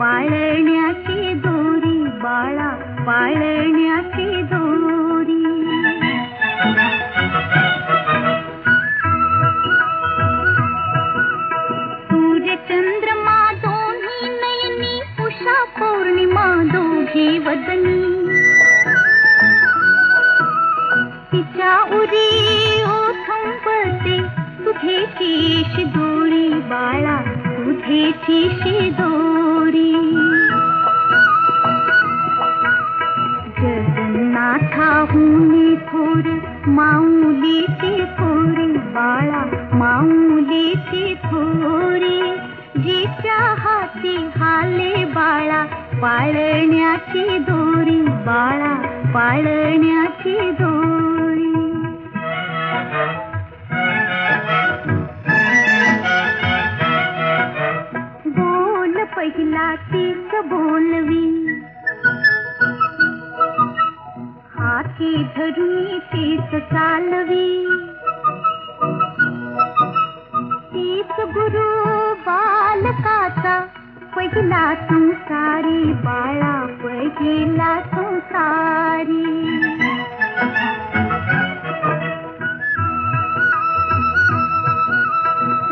पाळण्याची दोरी, बाळा, पाळण्याची दोरी. सूर्य चंद्रमा दोन्ही नयनी, उषा पौर्णिमा दोघी वदनी. तिच्या उरी तुझेची शिदोरी बाळा तुझेची शिदोरी जगन्नाथाहुनी थोर माऊलीची थोरी बाळा माऊलीची थोरी जिच्या हाती हाले बाळा, पाळण्याची दोरी बाळा, पाळण्याची दोरी हाती धरून तीच चालवी तीच गुरु बालकाचा, पहिला संसारी बाळा, पहिला संसारी।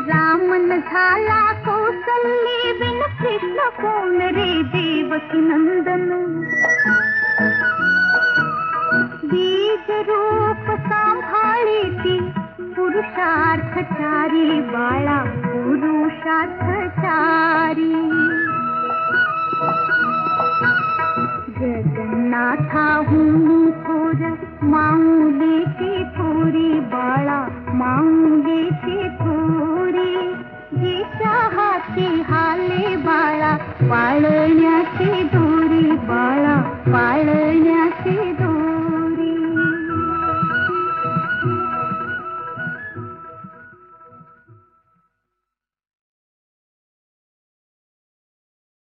रामन झाला कौसल्ये बिन कृष्ण कोण रे देवकी नंदन? पुरुषार्थ चारी बाळा पुरुषार्थ चारी जगन्नाथाहून थोर माऊलीची थोरी, बाळा माऊलीची थोरी. जिच्या हाती हाले बाळा, पाळण्याची दोरी, बाळा